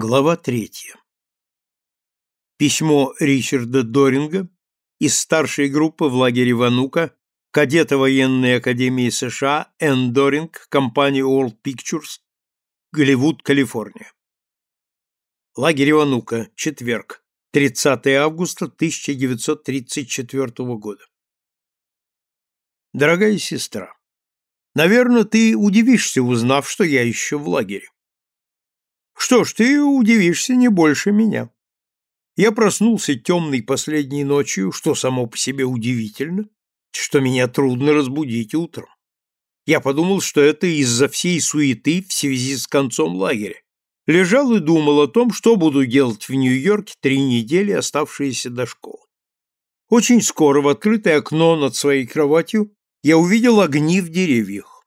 Глава третья. Письмо Ричарда Доринга из старшей группы в лагере Ванука, кадета военной академии США Энн Доринг, компания World Pictures, Голливуд, Калифорния. Лагерь Ванука, четверг, 30 августа 1934 года. Дорогая сестра, наверное, ты удивишься, узнав, что я еще в лагере. Что ж, ты удивишься не больше меня. Я проснулся темной последней ночью, что само по себе удивительно, что меня трудно разбудить утром. Я подумал, что это из-за всей суеты в связи с концом лагеря. Лежал и думал о том, что буду делать в Нью-Йорке три недели, оставшиеся до школы. Очень скоро в открытое окно над своей кроватью я увидел огни в деревьях.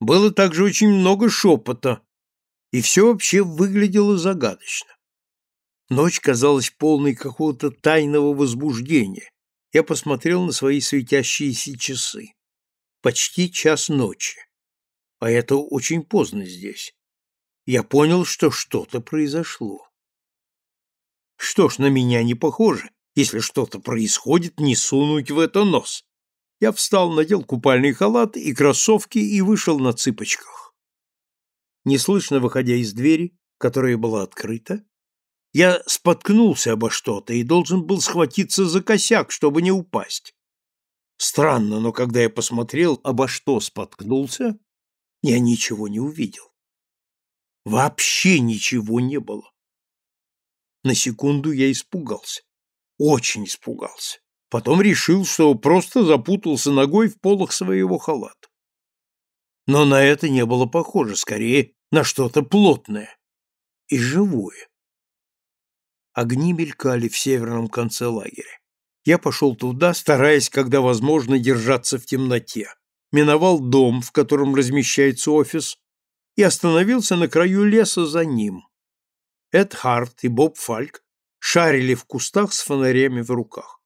Было также очень много шепота, и все вообще выглядело загадочно. Ночь казалась полной какого-то тайного возбуждения. Я посмотрел на свои светящиеся часы. Почти час ночи. А это очень поздно здесь. Я понял, что что-то произошло. Что ж, на меня не похоже, если что-то происходит, не сунуть в это нос. Я встал, надел купальный халат и кроссовки и вышел на цыпочках. Неслышно выходя из двери, которая была открыта, я споткнулся обо что-то и должен был схватиться за косяк, чтобы не упасть. Странно, но когда я посмотрел, обо что споткнулся, я ничего не увидел. Вообще ничего не было. На секунду я испугался. Очень испугался. Потом решил, что просто запутался ногой в полах своего халата но на это не было похоже, скорее на что-то плотное и живое. Огни мелькали в северном конце лагеря. Я пошел туда, стараясь, когда возможно, держаться в темноте. Миновал дом, в котором размещается офис, и остановился на краю леса за ним. Эд Харт и Боб Фальк шарили в кустах с фонарями в руках.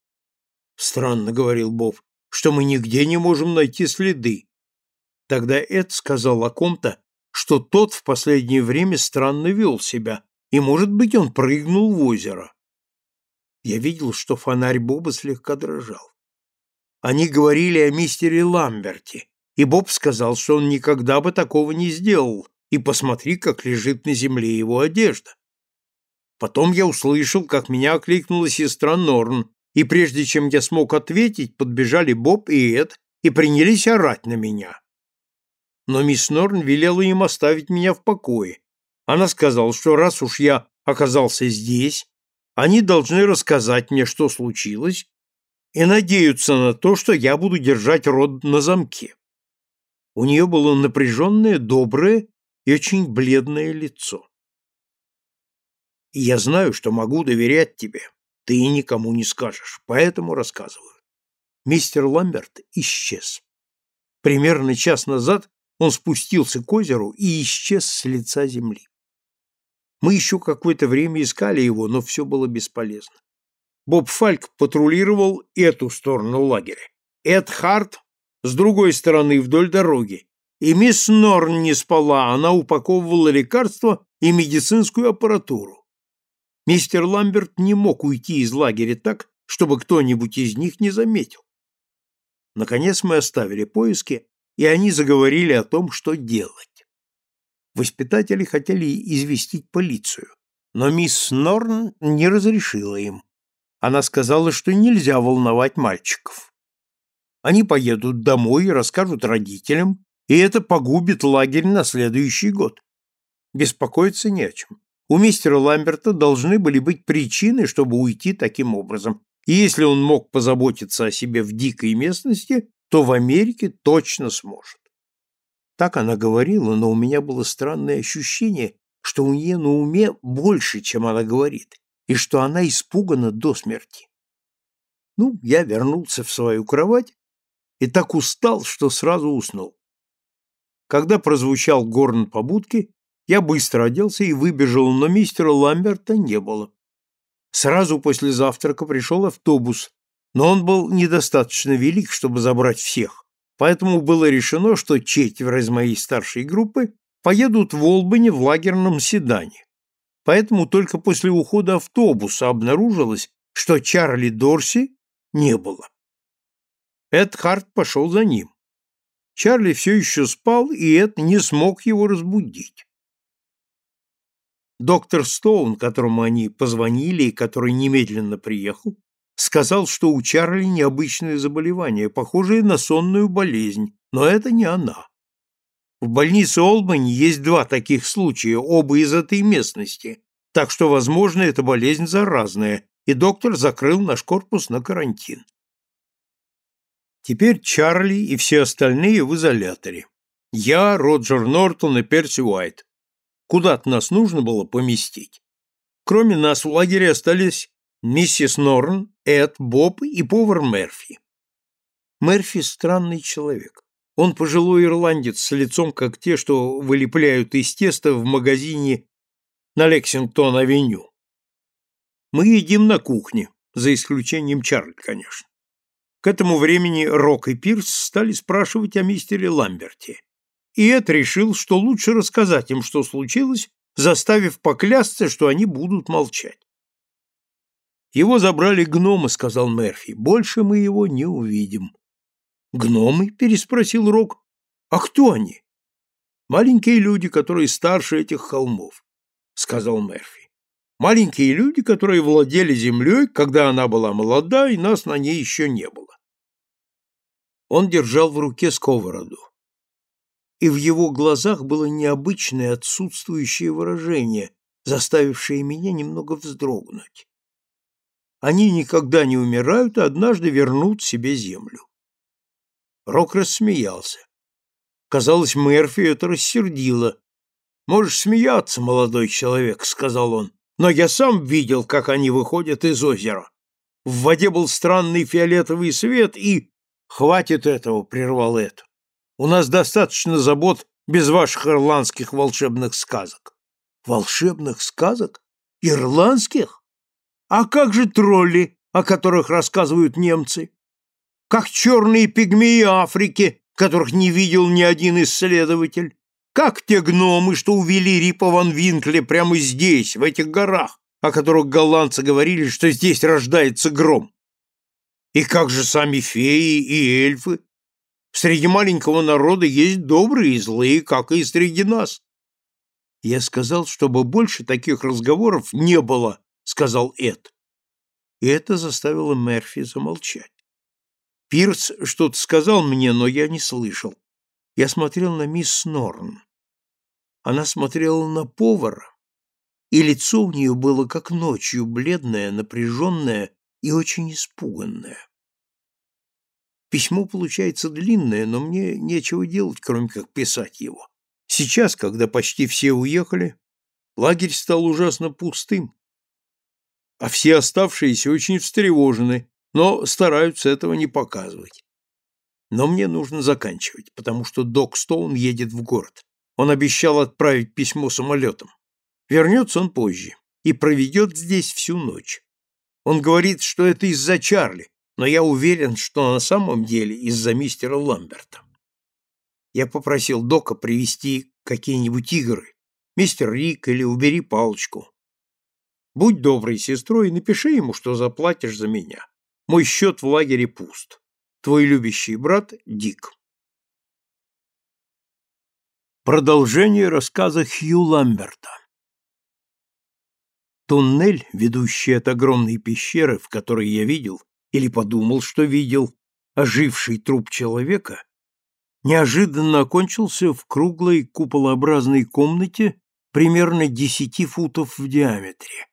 «Странно», — говорил Боб, — «что мы нигде не можем найти следы. Тогда Эд сказал о ком-то, что тот в последнее время странно вел себя, и, может быть, он прыгнул в озеро. Я видел, что фонарь Боба слегка дрожал. Они говорили о мистере Ламберте, и Боб сказал, что он никогда бы такого не сделал, и посмотри, как лежит на земле его одежда. Потом я услышал, как меня окликнула сестра Норн, и прежде чем я смог ответить, подбежали Боб и Эд и принялись орать на меня но мисс Норн велела им оставить меня в покое. Она сказала, что раз уж я оказался здесь, они должны рассказать мне, что случилось, и надеются на то, что я буду держать рот на замке. У нее было напряженное, доброе и очень бледное лицо. Я знаю, что могу доверять тебе. Ты никому не скажешь, поэтому рассказываю. Мистер Ламберт исчез. Примерно час назад он спустился к озеру и исчез с лица земли. Мы еще какое-то время искали его, но все было бесполезно. Боб Фальк патрулировал эту сторону лагеря. Эд Харт с другой стороны вдоль дороги. И мисс Норн не спала, она упаковывала лекарства и медицинскую аппаратуру. Мистер Ламберт не мог уйти из лагеря так, чтобы кто-нибудь из них не заметил. Наконец мы оставили поиски и они заговорили о том, что делать. Воспитатели хотели известить полицию, но мисс Норн не разрешила им. Она сказала, что нельзя волновать мальчиков. Они поедут домой и расскажут родителям, и это погубит лагерь на следующий год. Беспокоиться не о чем. У мистера Ламберта должны были быть причины, чтобы уйти таким образом, и если он мог позаботиться о себе в дикой местности, то в Америке точно сможет. Так она говорила, но у меня было странное ощущение, что у нее на уме больше, чем она говорит, и что она испугана до смерти. Ну, я вернулся в свою кровать и так устал, что сразу уснул. Когда прозвучал горн побудки, я быстро оделся и выбежал, но мистера Ламберта не было. Сразу после завтрака пришел автобус, но он был недостаточно велик, чтобы забрать всех, поэтому было решено, что четверо из моей старшей группы поедут в Олбани в лагерном седане. поэтому только после ухода автобуса обнаружилось, что Чарли Дорси не было. Эд Харт пошел за ним. Чарли все еще спал, и Эд не смог его разбудить. Доктор Стоун, которому они позвонили и который немедленно приехал, сказал, что у Чарли необычное заболевание, похожее на сонную болезнь, но это не она. В больнице Олбани есть два таких случая, оба из этой местности, так что, возможно, эта болезнь заразная, и доктор закрыл наш корпус на карантин. Теперь Чарли и все остальные в изоляторе. Я, Роджер Нортон и Перси Уайт. Куда-то нас нужно было поместить. Кроме нас в лагере остались миссис Норн, Эд, Боб и повар Мерфи. Мерфи странный человек. Он пожилой ирландец с лицом, как те, что вылепляют из теста в магазине на Лексингтон-авеню. Мы едим на кухне, за исключением Чарли, конечно. К этому времени Рок и Пирс стали спрашивать о мистере Ламберте. И Эд решил, что лучше рассказать им, что случилось, заставив поклясться, что они будут молчать. Его забрали гномы, сказал Мерфи. Больше мы его не увидим. Гномы? переспросил Рок. А кто они? Маленькие люди, которые старше этих холмов, сказал Мерфи. Маленькие люди, которые владели землей, когда она была молода, и нас на ней еще не было. Он держал в руке сковороду. И в его глазах было необычное отсутствующее выражение, заставившее меня немного вздрогнуть. Они никогда не умирают, а однажды вернут себе землю. Рок рассмеялся. Казалось, Мерфи это рассердило. «Можешь смеяться, молодой человек», — сказал он, «но я сам видел, как они выходят из озера. В воде был странный фиолетовый свет, и...» «Хватит этого», — прервал Эд. «У нас достаточно забот без ваших ирландских волшебных сказок». «Волшебных сказок? Ирландских?» А как же тролли, о которых рассказывают немцы? Как черные пигмеи Африки, которых не видел ни один исследователь? Как те гномы, что увели Рипа ван Винкле прямо здесь, в этих горах, о которых голландцы говорили, что здесь рождается гром? И как же сами феи и эльфы? Среди маленького народа есть добрые и злые, как и среди нас. Я сказал, чтобы больше таких разговоров не было, — сказал Эд. И это заставило Мерфи замолчать. Пирс что-то сказал мне, но я не слышал. Я смотрел на мисс Норн. Она смотрела на повара, и лицо у нее было как ночью, бледное, напряженное и очень испуганное. Письмо получается длинное, но мне нечего делать, кроме как писать его. Сейчас, когда почти все уехали, лагерь стал ужасно пустым а все оставшиеся очень встревожены, но стараются этого не показывать. Но мне нужно заканчивать, потому что док Стоун едет в город. Он обещал отправить письмо самолетом. Вернется он позже и проведет здесь всю ночь. Он говорит, что это из-за Чарли, но я уверен, что на самом деле из-за мистера Ламберта. Я попросил Дока привезти какие-нибудь игры, мистер Рик или убери палочку, Будь доброй сестрой и напиши ему, что заплатишь за меня. Мой счет в лагере пуст. Твой любящий брат Дик. Продолжение рассказа Хью Ламберта. Туннель, ведущий от огромной пещеры, в которой я видел, или подумал, что видел, оживший труп человека, неожиданно окончился в круглой куполообразной комнате примерно десяти футов в диаметре.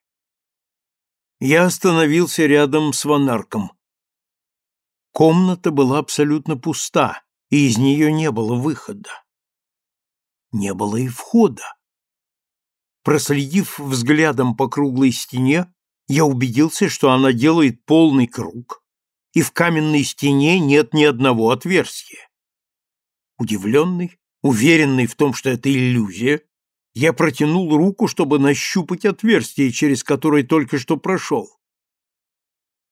Я остановился рядом с Ванарком. Комната была абсолютно пуста, и из нее не было выхода. Не было и входа. Проследив взглядом по круглой стене, я убедился, что она делает полный круг, и в каменной стене нет ни одного отверстия. Удивленный, уверенный в том, что это иллюзия, я протянул руку, чтобы нащупать отверстие, через которое только что прошел.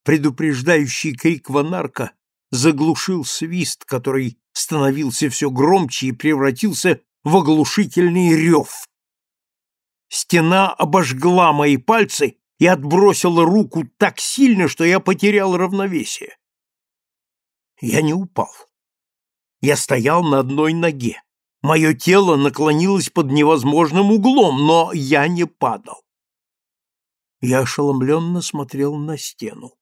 Предупреждающий крик Ванарка заглушил свист, который становился все громче и превратился в оглушительный рев. Стена обожгла мои пальцы и отбросила руку так сильно, что я потерял равновесие. Я не упал. Я стоял на одной ноге. Мое тело наклонилось под невозможным углом, но я не падал. Я ошеломленно смотрел на стену.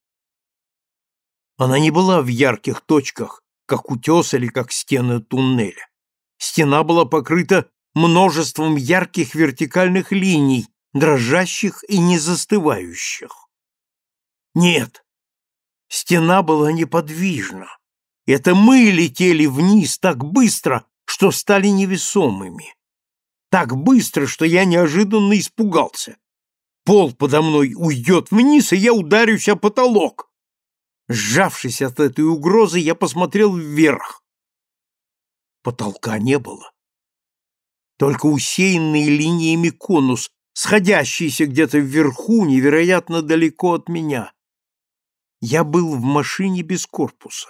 Она не была в ярких точках, как утес или как стены туннеля. Стена была покрыта множеством ярких вертикальных линий, дрожащих и не застывающих. Нет, стена была неподвижна. Это мы летели вниз так быстро, что стали невесомыми. Так быстро, что я неожиданно испугался. Пол подо мной уйдет вниз, и я ударюсь о потолок. Сжавшись от этой угрозы, я посмотрел вверх. Потолка не было. Только усеянный линиями конус, сходящийся где-то вверху, невероятно далеко от меня. Я был в машине без корпуса.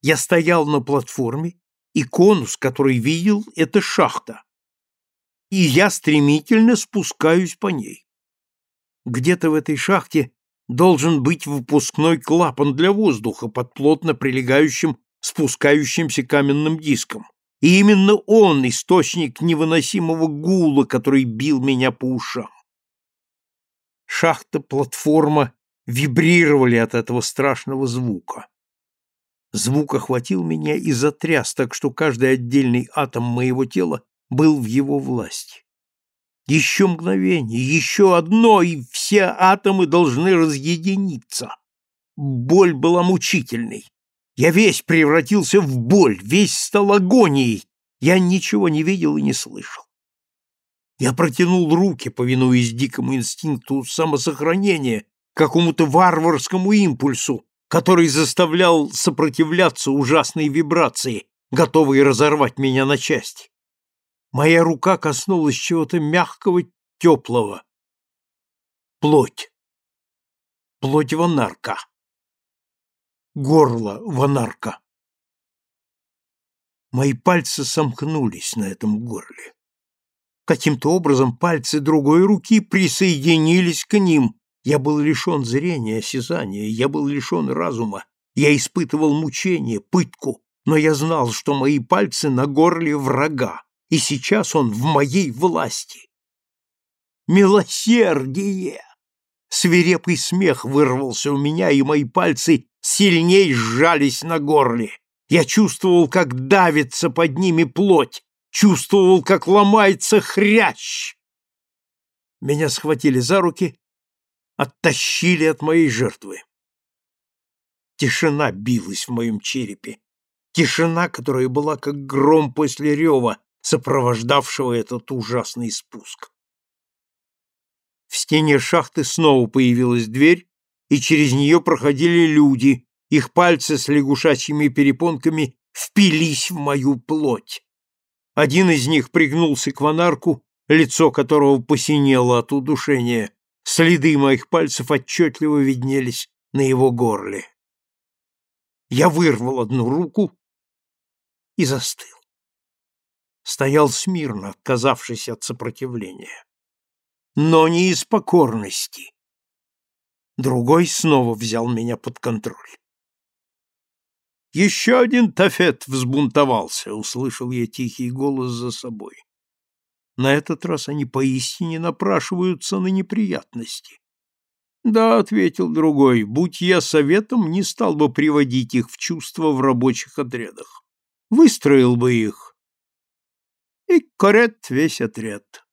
Я стоял на платформе, и конус, который видел, — это шахта. И я стремительно спускаюсь по ней. Где-то в этой шахте должен быть выпускной клапан для воздуха под плотно прилегающим спускающимся каменным диском. И именно он источник невыносимого гула, который бил меня по ушам. Шахта, платформа вибрировали от этого страшного звука. Звук охватил меня и затряс так, что каждый отдельный атом моего тела был в его власти. Еще мгновение, еще одно, и все атомы должны разъединиться. Боль была мучительной. Я весь превратился в боль, весь стал агонией. Я ничего не видел и не слышал. Я протянул руки, повинуясь дикому инстинкту самосохранения, какому-то варварскому импульсу, который заставлял сопротивляться ужасной вибрации, готовой разорвать меня на части. Моя рука коснулась чего-то мягкого, теплого. Плоть. Плоть ванарка. Горло ванарка. Мои пальцы сомкнулись на этом горле. Каким-то образом пальцы другой руки присоединились к ним, я был лишен зрения, осязания, я был лишен разума, я испытывал мучение, пытку, но я знал, что мои пальцы на горле врага, и сейчас он в моей власти. Милосердие! Свирепый смех вырвался у меня, и мои пальцы сильней сжались на горле. Я чувствовал, как давится под ними плоть, чувствовал, как ломается хрящ. Меня схватили за руки оттащили от моей жертвы. Тишина билась в моем черепе. Тишина, которая была как гром после рева, сопровождавшего этот ужасный спуск. В стене шахты снова появилась дверь, и через нее проходили люди, их пальцы с лягушачьими перепонками впились в мою плоть. Один из них пригнулся к ванарку, лицо которого посинело от удушения. Следы моих пальцев отчетливо виднелись на его горле. Я вырвал одну руку и застыл. Стоял смирно, отказавшись от сопротивления. Но не из покорности. Другой снова взял меня под контроль. «Еще один тафет взбунтовался», — услышал я тихий голос за собой. На этот раз они поистине напрашиваются на неприятности. Да, ответил другой, будь я советом, не стал бы приводить их в чувство в рабочих отрядах. Выстроил бы их. И корет весь отряд.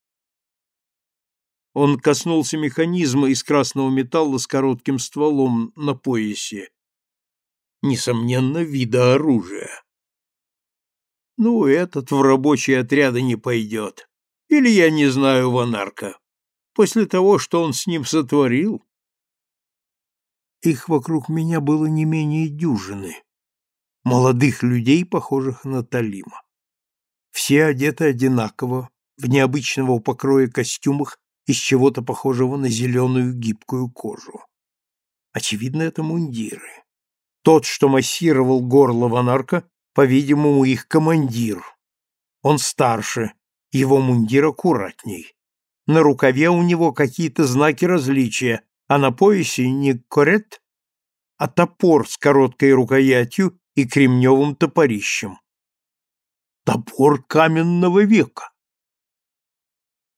Он коснулся механизма из красного металла с коротким стволом на поясе. Несомненно, вида оружия. Ну, этот в рабочие отряды не пойдет. Или я не знаю Ванарка. После того, что он с ним сотворил... Их вокруг меня было не менее дюжины. Молодых людей, похожих на Талима. Все одеты одинаково, в необычного покроя костюмах из чего-то похожего на зеленую гибкую кожу. Очевидно, это мундиры. Тот, что массировал горло Ванарка, по-видимому, их командир. Он старше, его мундир аккуратней. На рукаве у него какие-то знаки различия, а на поясе не корет, а топор с короткой рукоятью и кремневым топорищем. Топор каменного века.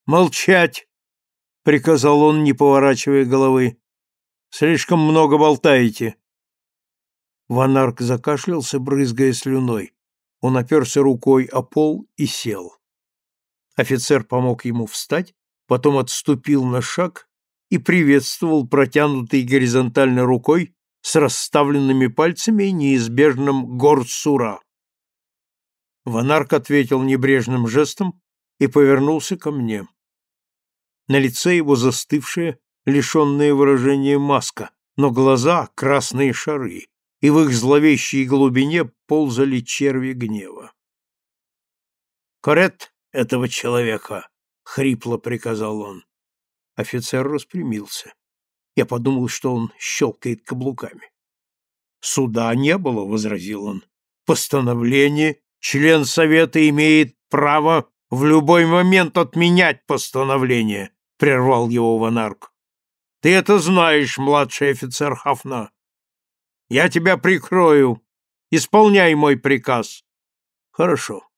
«Молчать!» — приказал он, не поворачивая головы. «Слишком много болтаете». Ванарк закашлялся, брызгая слюной. Он оперся рукой о пол и сел. Офицер помог ему встать, потом отступил на шаг и приветствовал протянутой горизонтально рукой с расставленными пальцами неизбежным горсура. Ванарк ответил небрежным жестом и повернулся ко мне. На лице его застывшая, лишенная выражения маска, но глаза — красные шары, и в их зловещей глубине ползали черви гнева. «Корет этого человека!» — хрипло приказал он. Офицер распрямился. Я подумал, что он щелкает каблуками. «Суда не было», — возразил он. «Постановление член Совета имеет право в любой момент отменять постановление», — прервал его Ванарк. «Ты это знаешь, младший офицер Хафна. Я тебя прикрою. Исполняй мой приказ». «Хорошо».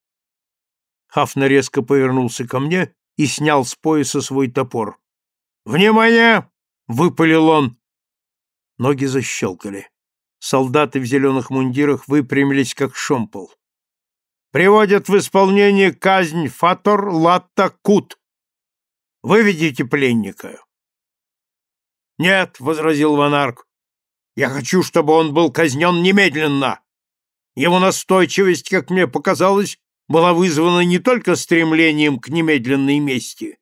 Хафна резко повернулся ко мне и снял с пояса свой топор. «Внимание!» — выпалил он. Ноги защелкали. Солдаты в зеленых мундирах выпрямились, как шомпол. «Приводят в исполнение казнь Фатор Латта Кут. Выведите пленника». «Нет», — возразил Ванарк, — «я хочу, чтобы он был казнен немедленно. Его настойчивость, как мне показалось, была вызвана не только стремлением к немедленной мести.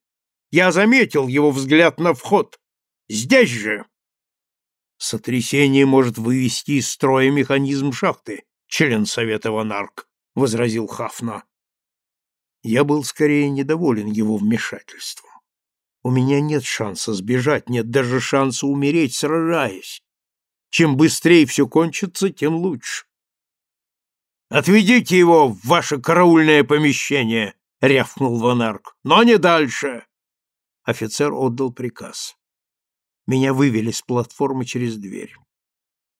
Я заметил его взгляд на вход. Здесь же!» Сотрясение может вывести из строя механизм шахты, член Совета Ванарк, — возразил Хафна. Я был скорее недоволен его вмешательством. У меня нет шанса сбежать, нет даже шанса умереть, сражаясь. Чем быстрее все кончится, тем лучше. «Отведите его в ваше караульное помещение!» — рявкнул Ванарк. «Но не дальше!» Офицер отдал приказ. Меня вывели с платформы через дверь.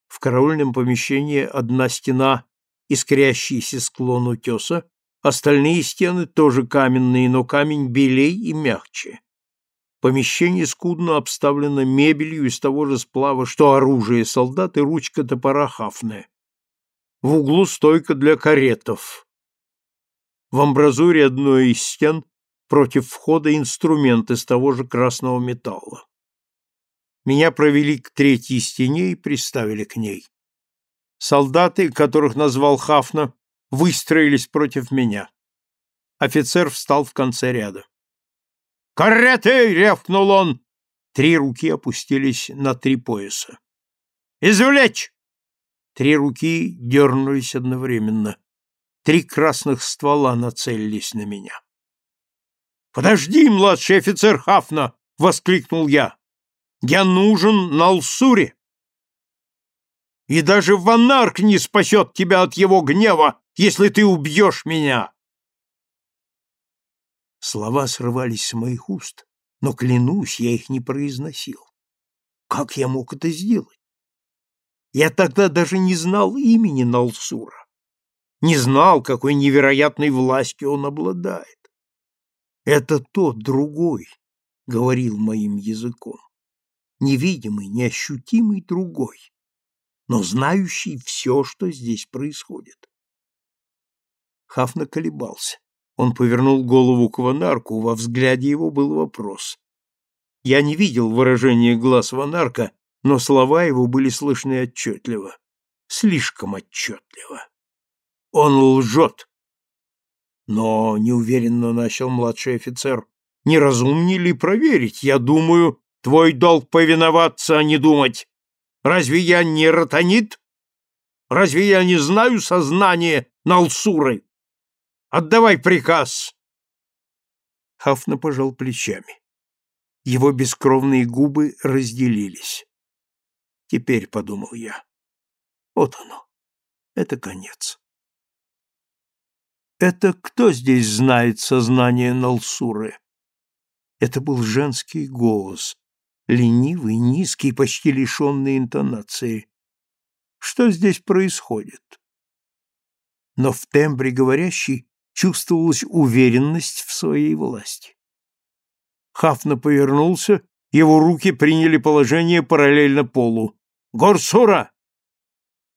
В караульном помещении одна стена искрящийся склон утеса, остальные стены тоже каменные, но камень белей и мягче. Помещение скудно обставлено мебелью из того же сплава, что оружие солдат и ручка топора Хафне. В углу стойка для каретов. В амбразуре одной из стен против входа инструмент из того же красного металла. Меня провели к третьей стене и приставили к ней. Солдаты, которых назвал Хафна, выстроились против меня. Офицер встал в конце ряда. «Кареты!» — рявкнул он. Три руки опустились на три пояса. «Извлечь!» Три руки дернулись одновременно. Три красных ствола нацелились на меня. «Подожди, младший офицер Хафна!» — воскликнул я. Я нужен на Алсуре. И даже Ванарк не спасет тебя от его гнева, если ты убьешь меня. Слова срывались с моих уст, но, клянусь, я их не произносил. Как я мог это сделать? Я тогда даже не знал имени Налсура, не знал, какой невероятной властью он обладает. Это тот другой говорил моим языком невидимый, неощутимый другой, но знающий все, что здесь происходит. Хафна колебался. Он повернул голову к Ванарку, во взгляде его был вопрос. Я не видел выражения глаз Ванарка, но слова его были слышны отчетливо. Слишком отчетливо. Он лжет. Но неуверенно начал младший офицер. Неразумнее ли проверить? Я думаю, Твой долг повиноваться, а не думать. Разве я не ротонит? Разве я не знаю сознание Налсуры? Отдавай приказ. Хафна пожал плечами. Его бескровные губы разделились. Теперь, — подумал я, — вот оно, это конец. Это кто здесь знает сознание Налсуры? Это был женский голос, ленивый, низкий, почти лишенный интонации. Что здесь происходит? Но в тембре говорящей чувствовалась уверенность в своей власти. Хафна повернулся, его руки приняли положение параллельно полу. «Горсура!»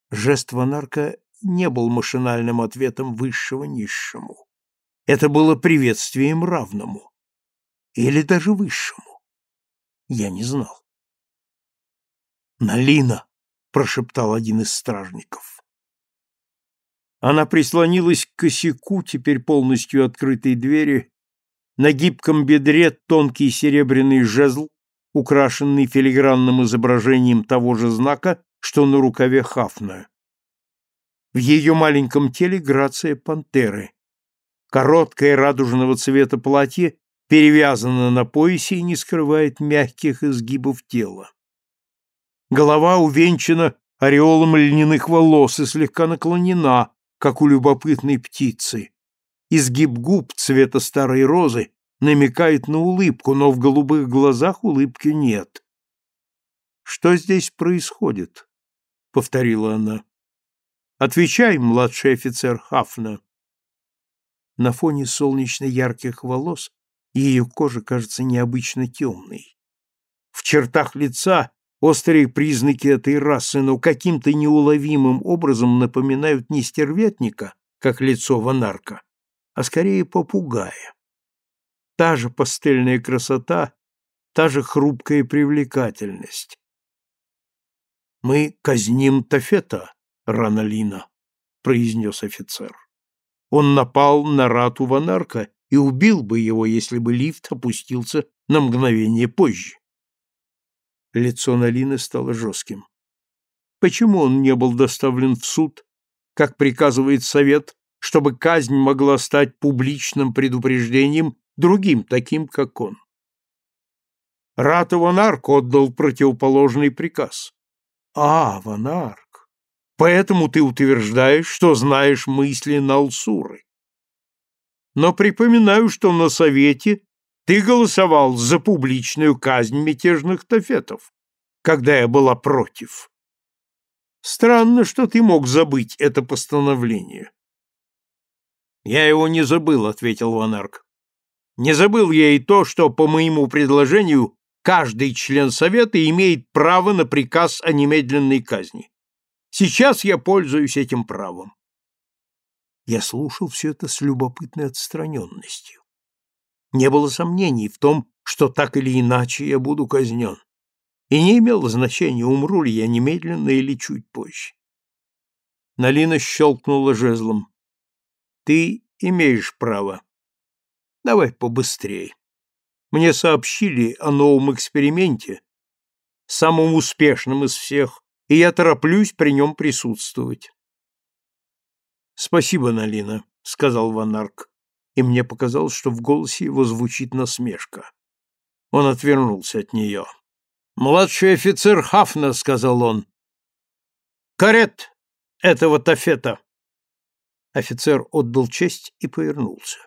Жест Ванарка не был машинальным ответом высшего низшему. Это было приветствием равному. Или даже высшему. Я не знал. «Налина!» — прошептал один из стражников. Она прислонилась к косяку, теперь полностью открытой двери. На гибком бедре тонкий серебряный жезл, украшенный филигранным изображением того же знака, что на рукаве Хафна. В ее маленьком теле грация пантеры. Короткое радужного цвета платье перевязано на поясе и не скрывает мягких изгибов тела. Голова увенчана ореолом льняных волос и слегка наклонена, как у любопытной птицы. Изгиб губ цвета старой розы намекает на улыбку, но в голубых глазах улыбки нет. «Что здесь происходит?» — повторила она. «Отвечай, младший офицер Хафна». На фоне солнечно ярких волос ее кожа кажется необычно темной. В чертах лица острые признаки этой расы, но каким-то неуловимым образом напоминают не стервятника, как лицо ванарка, а скорее попугая. Та же пастельная красота, та же хрупкая привлекательность. «Мы казним Тафета, Раналина», — произнес офицер. Он напал на рату Ванарка и убил бы его, если бы лифт опустился на мгновение позже. Лицо Налины стало жестким. Почему он не был доставлен в суд, как приказывает совет, чтобы казнь могла стать публичным предупреждением другим, таким как он? Рата Ванарк отдал противоположный приказ. А, Ванарк, поэтому ты утверждаешь, что знаешь мысли Налсуры. Но припоминаю, что на совете ты голосовал за публичную казнь мятежных тафетов, когда я была против. Странно, что ты мог забыть это постановление. Я его не забыл, ответил Ванарк. Не забыл я и то, что по моему предложению каждый член совета имеет право на приказ о немедленной казни. Сейчас я пользуюсь этим правом. Я слушал все это с любопытной отстраненностью. Не было сомнений в том, что так или иначе я буду казнен. И не имело значения, умру ли я немедленно или чуть позже. Налина щелкнула жезлом. «Ты имеешь право. Давай побыстрее. Мне сообщили о новом эксперименте, самом успешном из всех, и я тороплюсь при нем присутствовать». «Спасибо, Налина», — сказал Ванарк и мне показалось, что в голосе его звучит насмешка. Он отвернулся от нее. «Младший офицер Хафна», — сказал он. «Карет этого тафета». Офицер отдал честь и повернулся.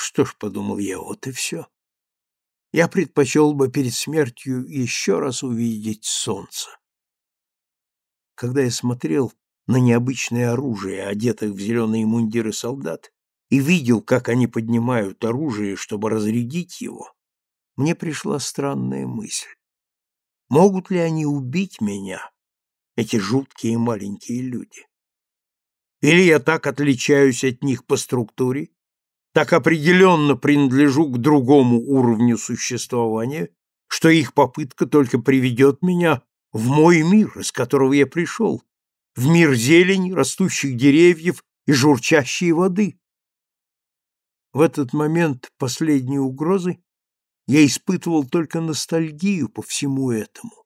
Что ж, — подумал я, — вот и все. Я предпочел бы перед смертью еще раз увидеть солнце. Когда я смотрел на необычное оружие, одетых в зеленые мундиры солдат, и видел, как они поднимают оружие, чтобы разрядить его, мне пришла странная мысль. Могут ли они убить меня, эти жуткие маленькие люди? Или я так отличаюсь от них по структуре, так определенно принадлежу к другому уровню существования, что их попытка только приведет меня в мой мир, из которого я пришел, в мир зелени, растущих деревьев и журчащей воды. В этот момент последней угрозы я испытывал только ностальгию по всему этому,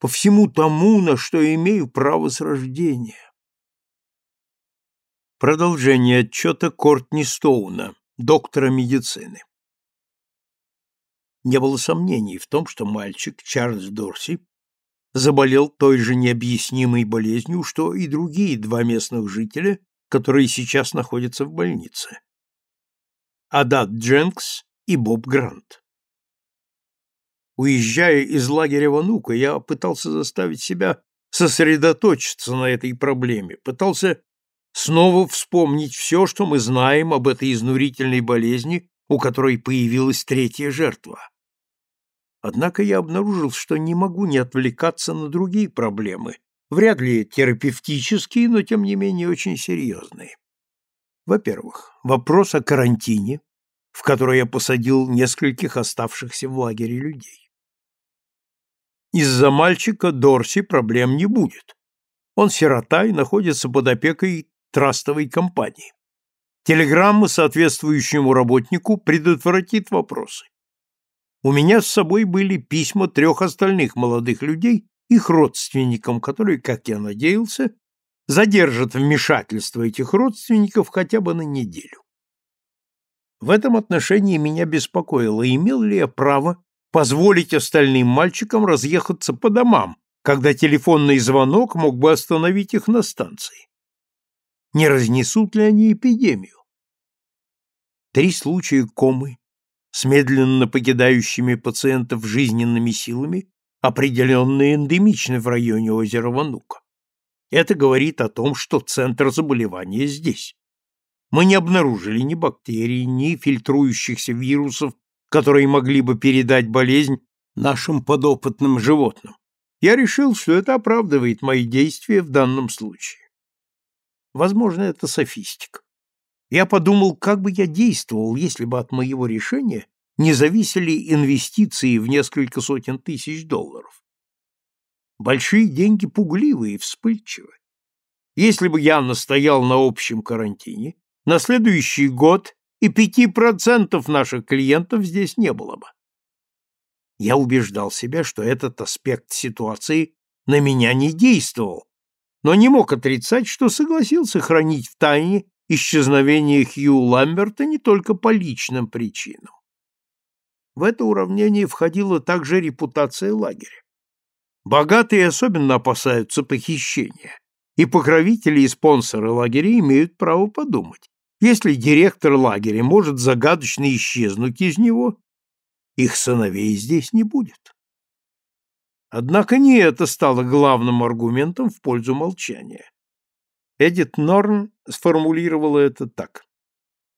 по всему тому, на что имею право с рождения. Продолжение отчета Кортни Стоуна, доктора медицины. Не было сомнений в том, что мальчик Чарльз Дорси заболел той же необъяснимой болезнью, что и другие два местных жителя, которые сейчас находятся в больнице. Адат Дженкс и Боб Грант. Уезжая из лагеря Ванука, я пытался заставить себя сосредоточиться на этой проблеме, пытался снова вспомнить все, что мы знаем об этой изнурительной болезни, у которой появилась третья жертва. Однако я обнаружил, что не могу не отвлекаться на другие проблемы, вряд ли терапевтические, но тем не менее очень серьезные. Во-первых, вопрос о карантине, в который я посадил нескольких оставшихся в лагере людей. Из-за мальчика Дорси проблем не будет. Он сирота и находится под опекой трастовой компании. Телеграмма соответствующему работнику предотвратит вопросы. У меня с собой были письма трех остальных молодых людей, их родственникам, которые, как я надеялся, задержат вмешательство этих родственников хотя бы на неделю. В этом отношении меня беспокоило, имел ли я право позволить остальным мальчикам разъехаться по домам, когда телефонный звонок мог бы остановить их на станции. Не разнесут ли они эпидемию? Три случая комы с медленно покидающими пациентов жизненными силами определенно эндемичны в районе озера Ванука. Это говорит о том, что центр заболевания здесь. Мы не обнаружили ни бактерий, ни фильтрующихся вирусов, которые могли бы передать болезнь нашим подопытным животным. Я решил, что это оправдывает мои действия в данном случае. Возможно, это софистика. Я подумал, как бы я действовал, если бы от моего решения не зависели инвестиции в несколько сотен тысяч долларов. Большие деньги пугливые и вспыльчивы. Если бы я настоял на общем карантине, на следующий год и пяти процентов наших клиентов здесь не было бы. Я убеждал себя, что этот аспект ситуации на меня не действовал, но не мог отрицать, что согласился хранить в тайне исчезновение Хью Ламберта не только по личным причинам. В это уравнение входила также репутация лагеря. Богатые особенно опасаются похищения, и покровители и спонсоры лагеря имеют право подумать. Если директор лагеря может загадочно исчезнуть из него, их сыновей здесь не будет. Однако не это стало главным аргументом в пользу молчания. Эдит Норн сформулировала это так.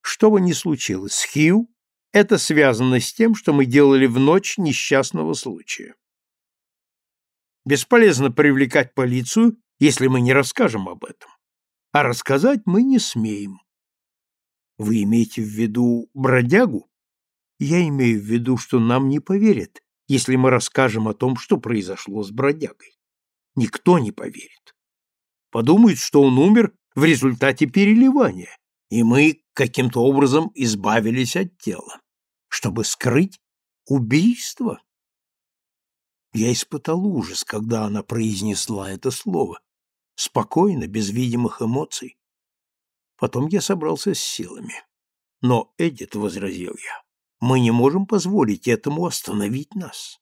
Что бы ни случилось с Хью, это связано с тем, что мы делали в ночь несчастного случая. Бесполезно привлекать полицию, если мы не расскажем об этом. А рассказать мы не смеем. Вы имеете в виду бродягу? Я имею в виду, что нам не поверят, если мы расскажем о том, что произошло с бродягой. Никто не поверит. Подумают, что он умер в результате переливания, и мы каким-то образом избавились от тела, чтобы скрыть убийство. Я испытал ужас, когда она произнесла это слово, спокойно, без видимых эмоций. Потом я собрался с силами. Но, Эдит, — возразил я, мы не можем позволить этому остановить нас.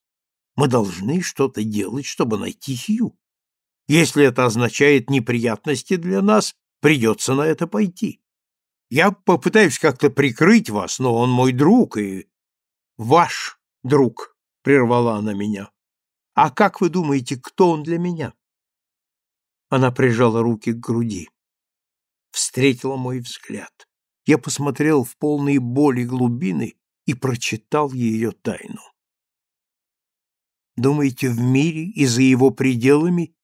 Мы должны что-то делать, чтобы найти Хью. Если это означает неприятности для нас, придется на это пойти. Я попытаюсь как-то прикрыть вас, но он мой друг и... Ваш друг, — прервала она меня. А как вы думаете, кто он для меня? Она прижала руки к груди. Встретила мой взгляд. Я посмотрел в полные боли глубины и прочитал ее тайну. Думаете, в мире и за его пределами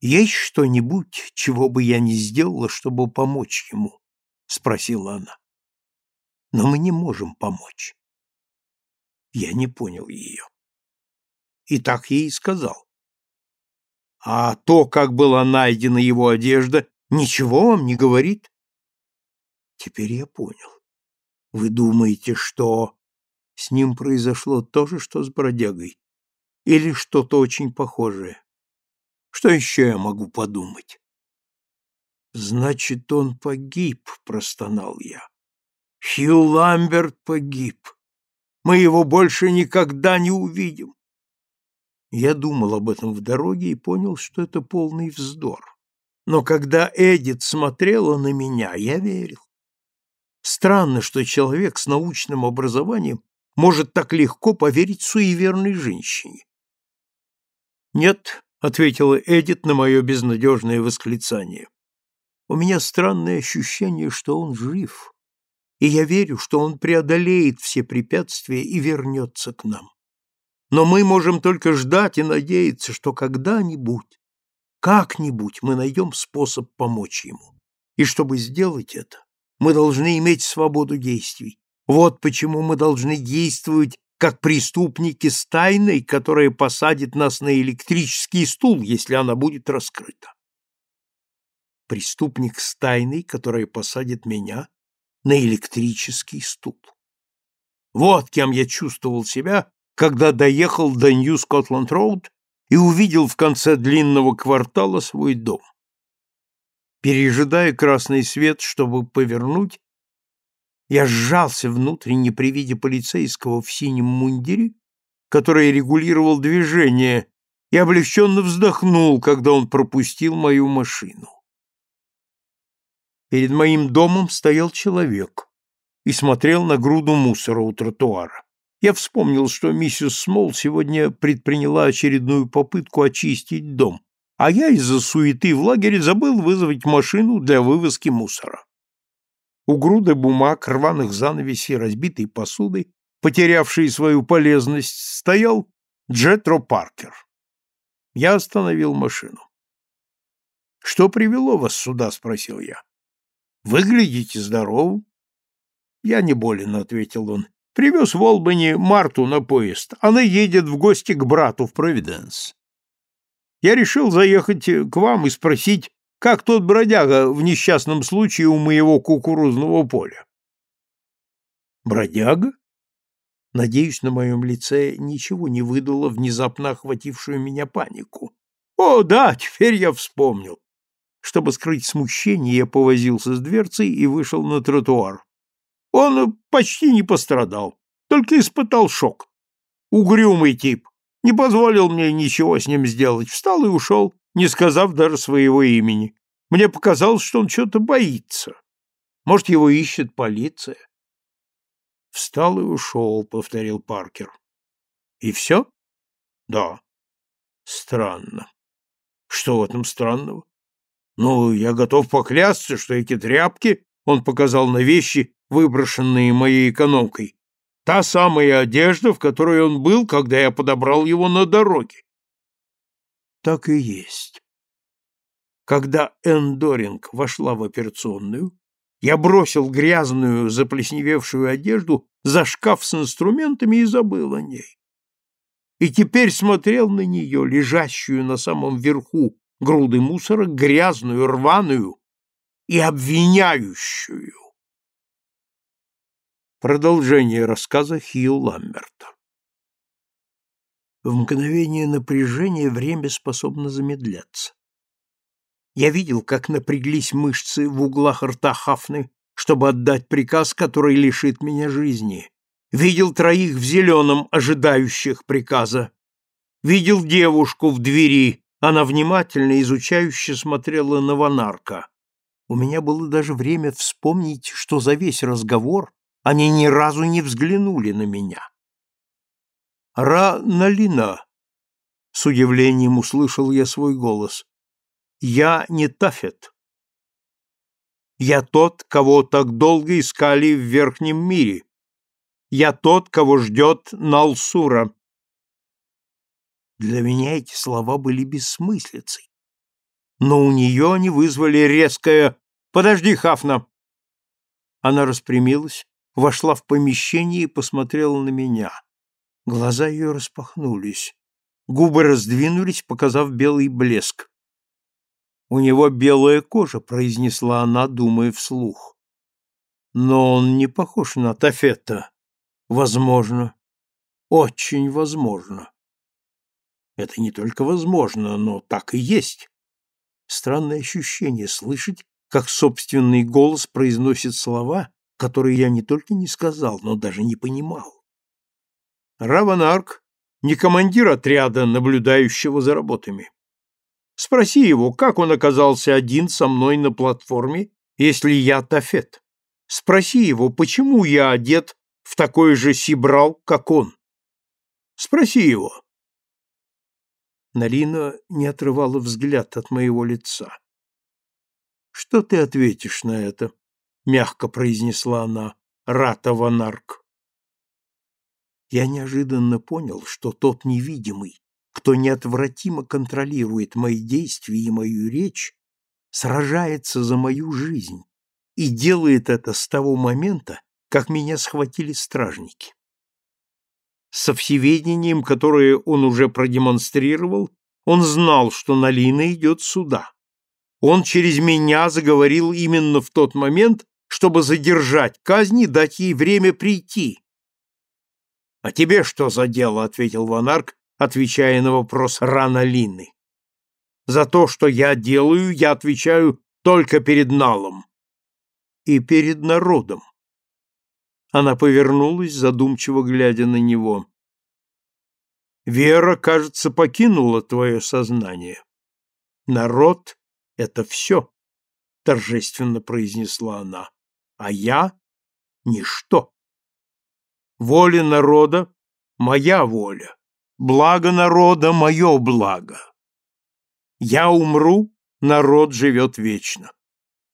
есть что-нибудь, чего бы я не сделала, чтобы помочь ему? спросила она. Но мы не можем помочь. Я не понял ее. И так ей сказал. А то, как была найдена его одежда, ничего вам не говорит? Теперь я понял. Вы думаете, что с ним произошло то же, что с бродягой? Или что-то очень похожее? Что еще я могу подумать? Значит, он погиб, простонал я. Хью Ламберт погиб. Мы его больше никогда не увидим. Я думал об этом в дороге и понял, что это полный вздор. Но когда Эдит смотрела на меня, я верил. Странно, что человек с научным образованием может так легко поверить суеверной женщине. «Нет», — ответила Эдит на мое безнадежное восклицание. «У меня странное ощущение, что он жив, и я верю, что он преодолеет все препятствия и вернется к нам. Но мы можем только ждать и надеяться, что когда-нибудь, как-нибудь мы найдем способ помочь ему. И чтобы сделать это, мы должны иметь свободу действий. Вот почему мы должны действовать как преступники с тайной, которая посадит нас на электрический стул, если она будет раскрыта. Преступник с тайной, которая посадит меня на электрический стул. Вот кем я чувствовал себя, когда доехал до Нью-Скотланд-Роуд и увидел в конце длинного квартала свой дом. Пережидая красный свет, чтобы повернуть, я сжался внутренне при виде полицейского в синем мундире, который регулировал движение, и облегченно вздохнул, когда он пропустил мою машину. Перед моим домом стоял человек и смотрел на груду мусора у тротуара. Я вспомнил, что миссис Смол сегодня предприняла очередную попытку очистить дом, а я из-за суеты в лагере забыл вызвать машину для вывозки мусора. У груды бумаг, рваных занавесей, разбитой посуды, потерявшей свою полезность, стоял Джетро Паркер. Я остановил машину. «Что привело вас сюда?» — спросил я. Выглядите здоровым. Я не болен, ответил он. Привез в Олбани Марту на поезд. Она едет в гости к брату в Провиденс. Я решил заехать к вам и спросить, как тот бродяга в несчастном случае у моего кукурузного поля. Бродяга? Надеюсь, на моем лице ничего не выдало внезапно охватившую меня панику. О, да, теперь я вспомнил. Чтобы скрыть смущение, я повозился с дверцей и вышел на тротуар. Он почти не пострадал, только испытал шок. Угрюмый тип. Не позволил мне ничего с ним сделать. Встал и ушел, не сказав даже своего имени. Мне показалось, что он что-то боится. Может, его ищет полиция. Встал и ушел, повторил Паркер. И все? Да. Странно. Что в этом странного? Ну, я готов поклясться, что эти тряпки, он показал на вещи, выброшенные моей экономкой, та самая одежда, в которой он был, когда я подобрал его на дороге. Так и есть. Когда Энн Доринг вошла в операционную, я бросил грязную, заплесневевшую одежду за шкаф с инструментами и забыл о ней. И теперь смотрел на нее, лежащую на самом верху груды мусора, грязную, рваную и обвиняющую. Продолжение рассказа Хью Ламберта. В мгновение напряжения время способно замедляться. Я видел, как напряглись мышцы в углах рта Хафны, чтобы отдать приказ, который лишит меня жизни. Видел троих в зеленом, ожидающих приказа. Видел девушку в двери, она внимательно, изучающе смотрела на Ванарка. У меня было даже время вспомнить, что за весь разговор они ни разу не взглянули на меня. «Ра-налина!» — с удивлением услышал я свой голос. «Я не Тафет. Я тот, кого так долго искали в Верхнем мире. Я тот, кого ждет Налсура. Для меня эти слова были бессмыслицей. Но у нее они вызвали резкое «Подожди, Хафна!». Она распрямилась, вошла в помещение и посмотрела на меня. Глаза ее распахнулись. Губы раздвинулись, показав белый блеск. «У него белая кожа», — произнесла она, думая вслух. «Но он не похож на Тафета. Возможно. Очень возможно. Это не только возможно, но так и есть. Странное ощущение слышать, как собственный голос произносит слова, которые я не только не сказал, но даже не понимал. Раванарк не командир отряда, наблюдающего за работами. Спроси его, как он оказался один со мной на платформе, если я Тафет. Спроси его, почему я одет в такой же сибрал, как он. Спроси его. Налина не отрывала взгляд от моего лица. Что ты ответишь на это? Мягко произнесла она. Рата Ванарк. Я неожиданно понял, что тот невидимый, кто неотвратимо контролирует мои действия и мою речь, сражается за мою жизнь и делает это с того момента, как меня схватили стражники. Со всеведением, которое он уже продемонстрировал, он знал, что Налина идет сюда. Он через меня заговорил именно в тот момент, чтобы задержать казнь и дать ей время прийти. — А тебе что за дело? — ответил Ванарк, отвечая на вопрос Рана Лины. — За то, что я делаю, я отвечаю только перед Налом и перед народом. Она повернулась, задумчиво глядя на него. Вера, кажется, покинула твое сознание. Народ — это все, — торжественно произнесла она, — а я — ничто. Воля народа — моя воля, благо народа — мое благо. Я умру, народ живет вечно.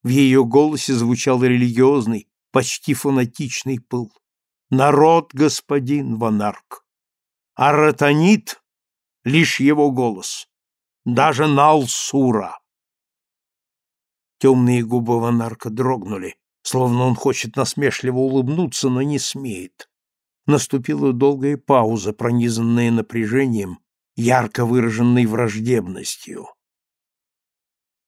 В ее голосе звучал религиозный, почти фанатичный пыл. Народ, господин Ванарк. А Ратанит — лишь его голос. Даже Налсура. Темные губы Ванарка дрогнули, словно он хочет насмешливо улыбнуться, но не смеет. Наступила долгая пауза, пронизанная напряжением, ярко выраженной враждебностью.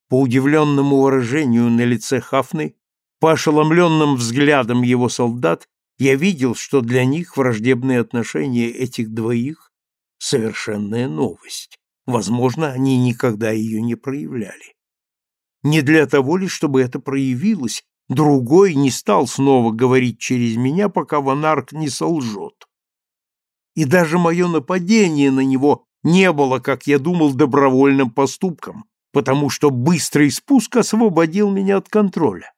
По удивленному выражению на лице Хафны по ошеломленным взглядам его солдат я видел, что для них враждебные отношения этих двоих — совершенная новость. Возможно, они никогда ее не проявляли. Не для того ли, чтобы это проявилось, другой не стал снова говорить через меня, пока Ванарк не солжет. И даже мое нападение на него не было, как я думал, добровольным поступком, потому что быстрый спуск освободил меня от контроля.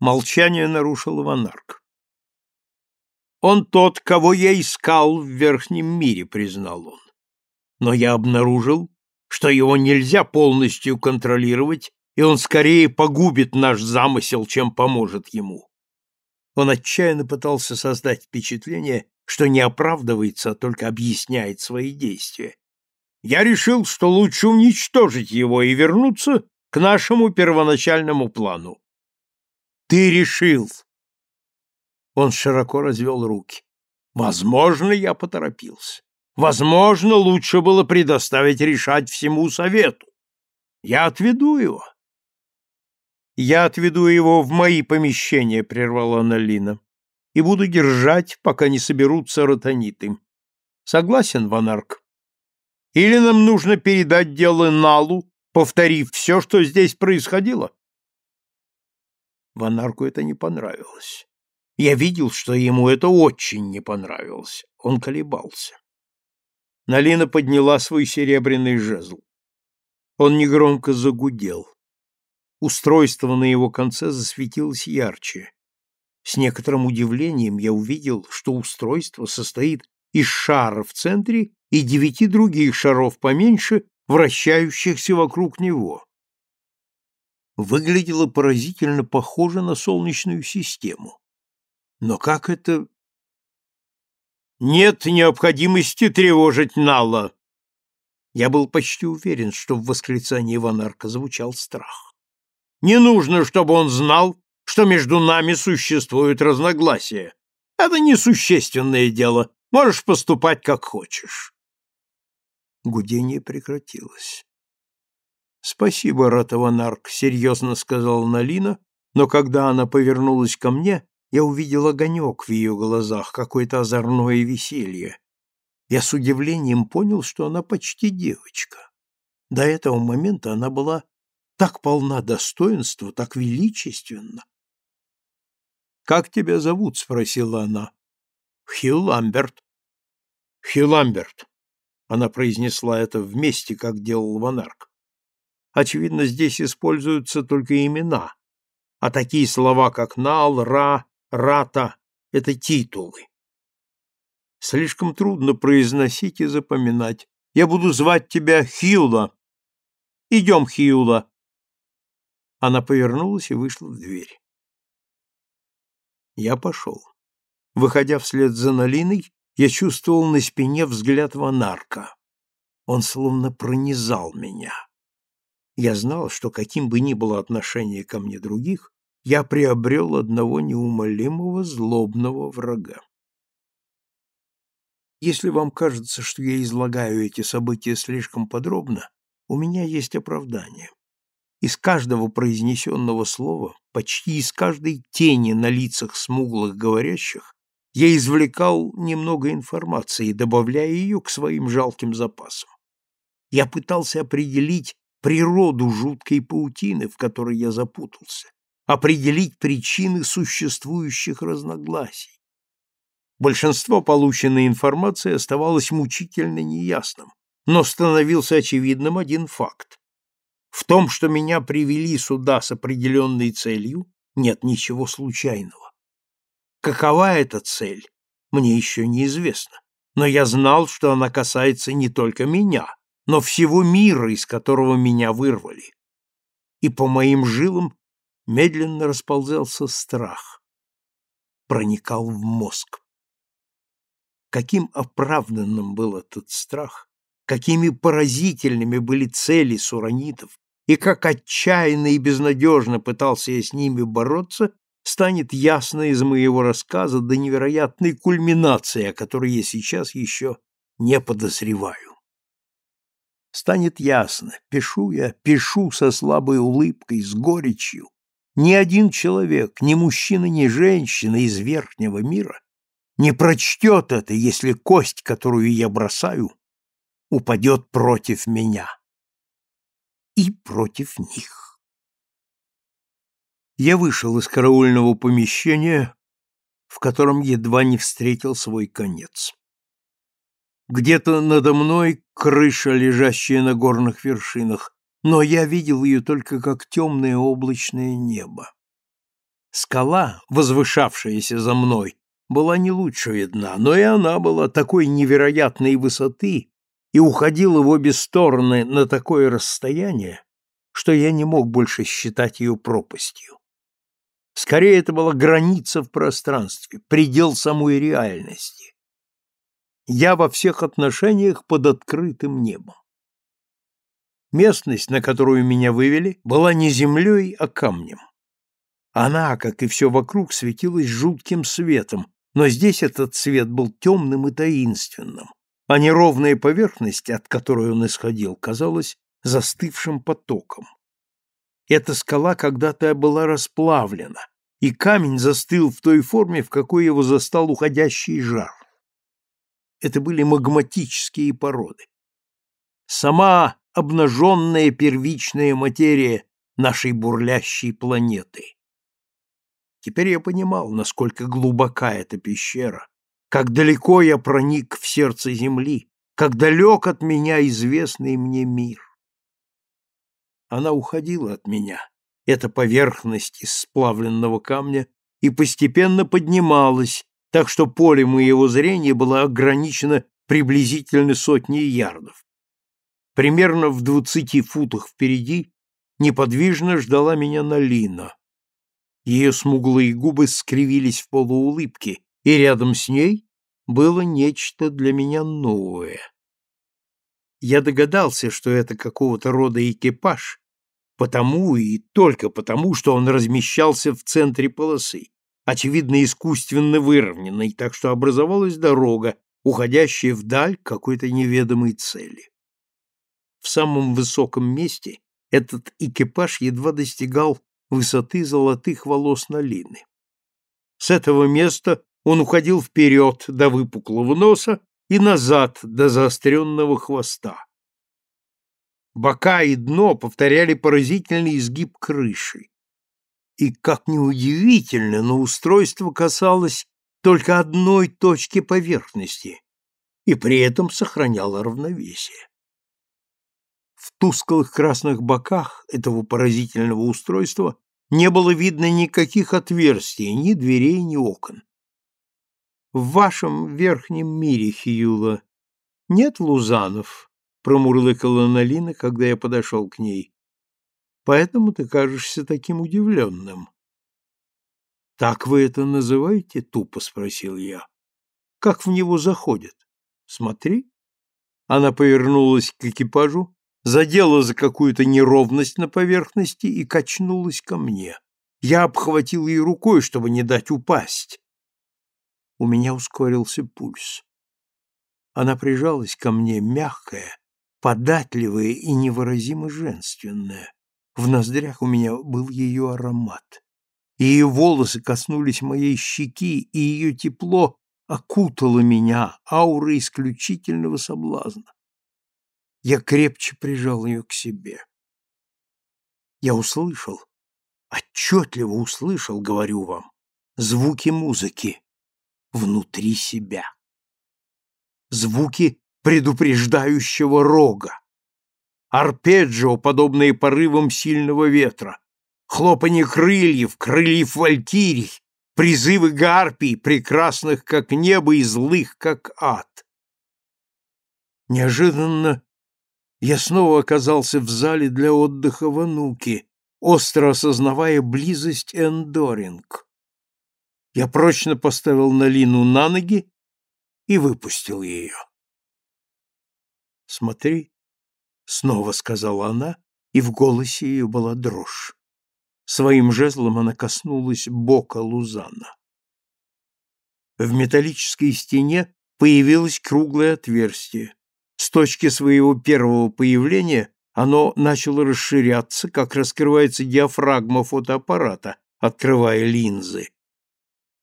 Молчание нарушил Ванарк. «Он тот, кого я искал в верхнем мире», — признал он. «Но я обнаружил, что его нельзя полностью контролировать, и он скорее погубит наш замысел, чем поможет ему». Он отчаянно пытался создать впечатление, что не оправдывается, а только объясняет свои действия. Я решил, что лучше уничтожить его и вернуться к нашему первоначальному плану. Ты решил. Он широко развел руки. Возможно, я поторопился. Возможно, лучше было предоставить решать всему совету. Я отведу его. Я отведу его в мои помещения, прервала Налина, и буду держать, пока не соберутся ротониты. Согласен, Ванарк? Или нам нужно передать дело Налу, повторив все, что здесь происходило? Ванарку это не понравилось. Я видел, что ему это очень не понравилось. Он колебался. Налина подняла свой серебряный жезл. Он негромко загудел. Устройство на его конце засветилось ярче. С некоторым удивлением я увидел, что устройство состоит из шара в центре и девяти других шаров поменьше, вращающихся вокруг него выглядело поразительно похоже на Солнечную систему. Но как это... Нет необходимости тревожить Нала. Я был почти уверен, что в восклицании Ванарка звучал страх. Не нужно, чтобы он знал, что между нами существуют разногласия. Это несущественное дело. Можешь поступать как хочешь. Гудение прекратилось. Спасибо, Ратаванарк, серьезно сказала Налина, но когда она повернулась ко мне, я увидел огонек в ее глазах, какое-то озорное веселье. Я с удивлением понял, что она почти девочка. До этого момента она была так полна достоинства, так величественна. «Как тебя зовут?» — спросила она. «Хью Ламберт». «Хью Ламберт», — она произнесла это вместе, как делал Ванарк. Очевидно, здесь используются только имена. а такие слова, как «нал», «ра», «рата» — это титулы. Слишком трудно произносить и запоминать. Я буду звать тебя Хьюла. Идем, Хьюла. Она повернулась и вышла в дверь. Я пошел. Выходя вслед за Налиной, я чувствовал на спине взгляд Ванарка. Он словно пронизал меня. Я знал, что каким бы ни было отношение ко мне других, я приобрел одного неумолимого злобного врага. Если вам кажется, что я излагаю эти события слишком подробно, у меня есть оправдание. Из каждого произнесенного слова, почти из каждой тени на лицах смуглых говорящих, я извлекал немного информации, добавляя ее к своим жалким запасам. Я пытался определить природу жуткой паутины, в которой я запутался, определить причины существующих разногласий. Большинство полученной информации оставалось мучительно неясным, но становился очевидным один факт. В том, что меня привели сюда с определенной целью, нет ничего случайного. Какова эта цель, мне еще неизвестно, но я знал, что она касается не только меня, но всего мира, из которого меня вырвали. И по моим жилам медленно расползался страх, проникал в мозг. Каким оправданным был этот страх, какими поразительными были цели суранитов, и как отчаянно и безнадежно пытался я с ними бороться, станет ясно из моего рассказа до невероятной кульминации, о которой я сейчас еще не подозреваю. Станет ясно, пишу я, пишу со слабой улыбкой, с горечью. Ни один человек, ни мужчина, ни женщина из верхнего мира не прочтет это, если кость, которую я бросаю, упадет против меня и против них. Я вышел из караульного помещения, в котором едва не встретил свой конец. Где-то надо мной крыша, лежащая на горных вершинах, но я видел ее только как темное облачное небо. Скала, возвышавшаяся за мной, была не лучше видна, но и она была такой невероятной высоты и уходила в обе стороны на такое расстояние, что я не мог больше считать ее пропастью. Скорее, это была граница в пространстве, предел самой реальности. Я во всех отношениях под открытым небом. Местность, на которую меня вывели, была не землей, а камнем. Она, как и все вокруг, светилась жутким светом, но здесь этот цвет был темным и таинственным, а неровная поверхность, от которой он исходил, казалась застывшим потоком. Эта скала когда-то была расплавлена, и камень застыл в той форме, в какой его застал уходящий жар. Это были магматические породы. Сама обнаженная первичная материя нашей бурлящей планеты. Теперь я понимал, насколько глубока эта пещера, как далеко я проник в сердце земли, как далек от меня известный мне мир. Она уходила от меня, эта поверхность из сплавленного камня, и постепенно поднималась, так что поле моего зрения было ограничено приблизительно сотней ярдов. Примерно в двадцати футах впереди неподвижно ждала меня Налина. Ее смуглые губы скривились в полуулыбке, и рядом с ней было нечто для меня новое. Я догадался, что это какого-то рода экипаж, потому и только потому, что он размещался в центре полосы, очевидно, искусственно выровненной, так что образовалась дорога, уходящая вдаль какой-то неведомой цели. В самом высоком месте этот экипаж едва достигал высоты золотых волос Налины. С этого места он уходил вперед до выпуклого носа и назад до заостренного хвоста. Бока и дно повторяли поразительный изгиб крыши. И, как ни удивительно, но устройство касалось только одной точки поверхности и при этом сохраняло равновесие. В тусклых красных боках этого поразительного устройства не было видно никаких отверстий, ни дверей, ни окон. В вашем верхнем мире, Хиюла, нет лузанов, промурлыкала Налина, когда я подошел к ней. Поэтому ты кажешься таким удивленным. Так вы это называете? тупо спросил я. Как в него заходят? Смотри. Она повернулась к экипажу, задела за какую-то неровность на поверхности и качнулась ко мне. Я обхватил ее рукой, чтобы не дать упасть. У меня ускорился пульс. Она прижалась ко мне, мягкая, податливая и невыразимо женственная. В ноздрях у меня был ее аромат. Ее волосы коснулись моей щеки, и ее тепло окутало меня аурой исключительного соблазна. Я крепче прижал ее к себе. Я услышал, отчетливо услышал, говорю вам, звуки музыки внутри себя. Звуки предупреждающего рога. Арпеджио, подобные порывам сильного ветра. Хлопанье крыльев, крыльев валькирий, призывы гарпий, прекрасных как небо и злых как ад. Неожиданно я снова оказался в зале для отдыха в Ануке, остро осознавая близость Эндоринг. Я прочно поставил Налину на ноги и выпустил ее. «Смотри», — снова сказала она, и в голосе ее была дрожь. Своим жезлом она коснулась бока Лузана. В металлической стене появилось круглое отверстие. С точки своего первого появления оно начало расширяться, как раскрывается диафрагма фотоаппарата, открывая линзы.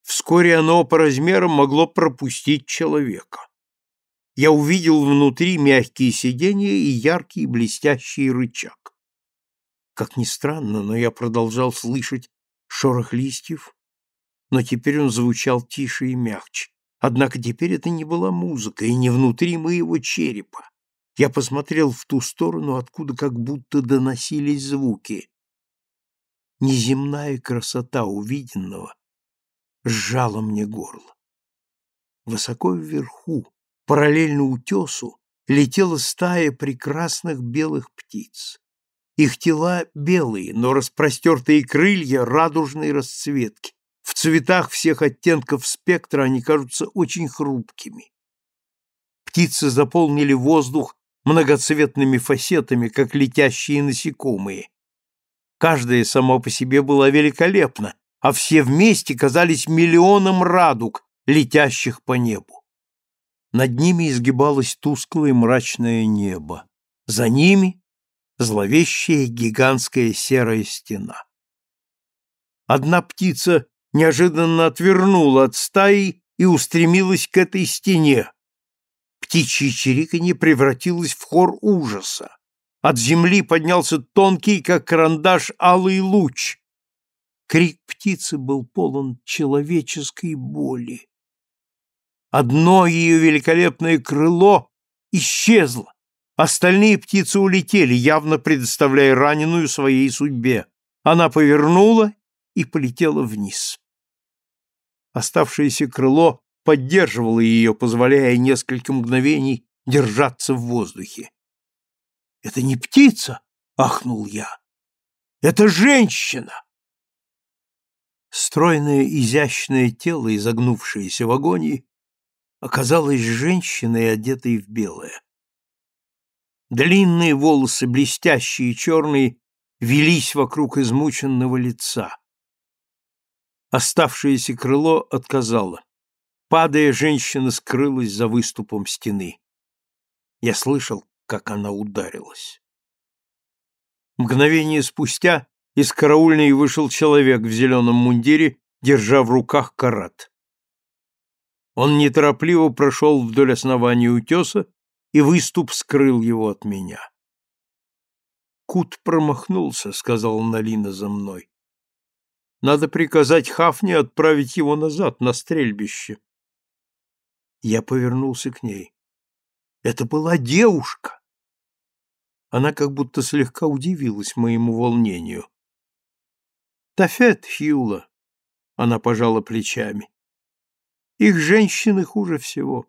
Вскоре оно по размерам могло пропустить человека. Я увидел внутри мягкие сиденья и яркий блестящий рычаг. Как ни странно, но я продолжал слышать шорох листьев, но теперь он звучал тише и мягче. Однако теперь это не была музыка и не внутри моего черепа. Я посмотрел в ту сторону, откуда как будто доносились звуки. Неземная красота увиденного сжало мне горло. Высоко вверху, параллельно утесу, летела стая прекрасных белых птиц. Их тела белые, но распростертые крылья радужной расцветки. В цветах всех оттенков спектра они кажутся очень хрупкими. Птицы заполнили воздух многоцветными фасетами, как летящие насекомые. Каждая сама по себе была великолепна, а все вместе казались миллионом радуг, летящих по небу. Над ними изгибалось тусклое мрачное небо. За ними зловещая гигантская серая стена. Одна птица неожиданно отвернула от стаи и устремилась к этой стене. Птичье чириканье превратилось в хор ужаса. От земли поднялся тонкий, как карандаш, алый луч. Крик птицы был полон человеческой боли. Одно ее великолепное крыло исчезло, остальные птицы улетели, явно предоставляя раненую своей судьбе. Она повернула и полетела вниз. Оставшееся крыло поддерживало ее, позволяя несколько мгновений держаться в воздухе. «Это не птица!» — ахнул я. «Это женщина!» Стройное изящное тело, изогнувшееся в агонии, оказалось женщиной, одетой в белое. Длинные волосы, блестящие и черные, велись вокруг измученного лица. Оставшееся крыло отказало. Падая, женщина скрылась за выступом стены. Я слышал, как она ударилась. Мгновение спустя из караульной вышел человек в зеленом мундире, держа в руках карат. Он неторопливо прошел вдоль основания утеса, и выступ скрыл его от меня. «Кут промахнулся», — сказал Налина за мной. «Надо приказать Хафне отправить его назад, на стрельбище». Я повернулся к ней. Это была девушка. Она как будто слегка удивилась моему волнению. Тафет, Хьюла. Она пожала плечами. Их женщины хуже всего.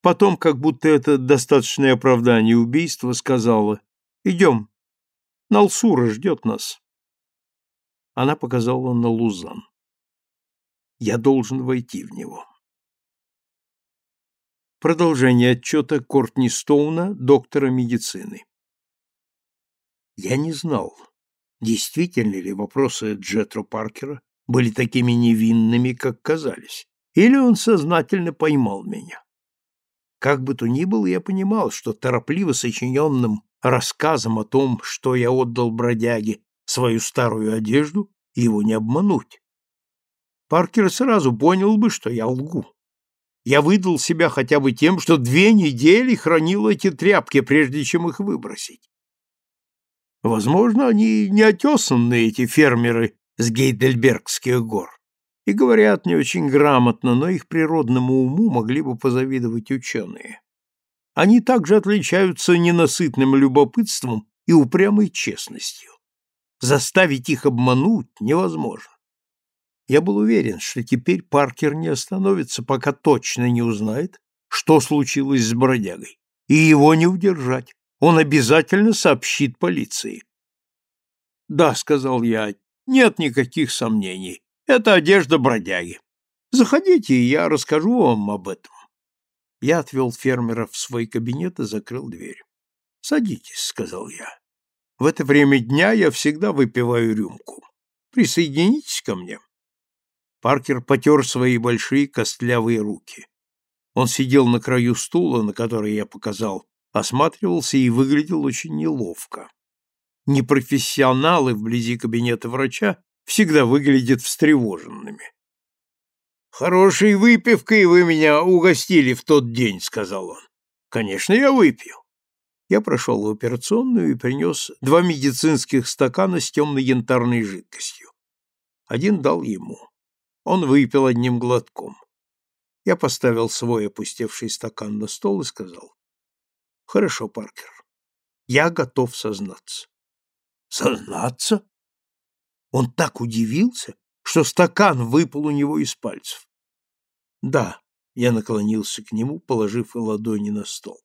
Потом, как будто это достаточное оправдание убийства, сказала, «Идем, Налсура ждет нас». Она показала на Лузан. «Я должен войти в него». Продолжение отчета Кортни Стоуна, доктора медицины. Я не знал, действительно ли вопросы Джетро Паркера были такими невинными, как казались, или он сознательно поймал меня. Как бы то ни было, я понимал, что торопливо сочиненным рассказом о том, что я отдал бродяге свою старую одежду, его не обмануть. Паркер сразу понял бы, что я лгу я выдал себя хотя бы тем, что две недели хранил эти тряпки, прежде чем их выбросить. Возможно, они не отесанные, эти фермеры с Гейдельбергских гор, и говорят не очень грамотно, но их природному уму могли бы позавидовать ученые. Они также отличаются ненасытным любопытством и упрямой честностью. Заставить их обмануть невозможно. Я был уверен, что теперь Паркер не остановится, пока точно не узнает, что случилось с бродягой, и его не удержать. Он обязательно сообщит полиции. «Да», — сказал я, — «нет никаких сомнений. Это одежда бродяги. Заходите, и я расскажу вам об этом». Я отвел фермера в свой кабинет и закрыл дверь. «Садитесь», — сказал я. «В это время дня я всегда выпиваю рюмку. Присоединитесь ко мне». Паркер потер свои большие костлявые руки. Он сидел на краю стула, на который я показал, осматривался и выглядел очень неловко. Непрофессионалы вблизи кабинета врача всегда выглядят встревоженными. «Хорошей выпивкой вы меня угостили в тот день», — сказал он. «Конечно, я выпью». Я прошел в операционную и принес два медицинских стакана с темной янтарной жидкостью. Один дал ему. Он выпил одним глотком. Я поставил свой опустевший стакан на стол и сказал. «Хорошо, Паркер, я готов сознаться». «Сознаться?» Он так удивился, что стакан выпал у него из пальцев. «Да», — я наклонился к нему, положив ладони на стол.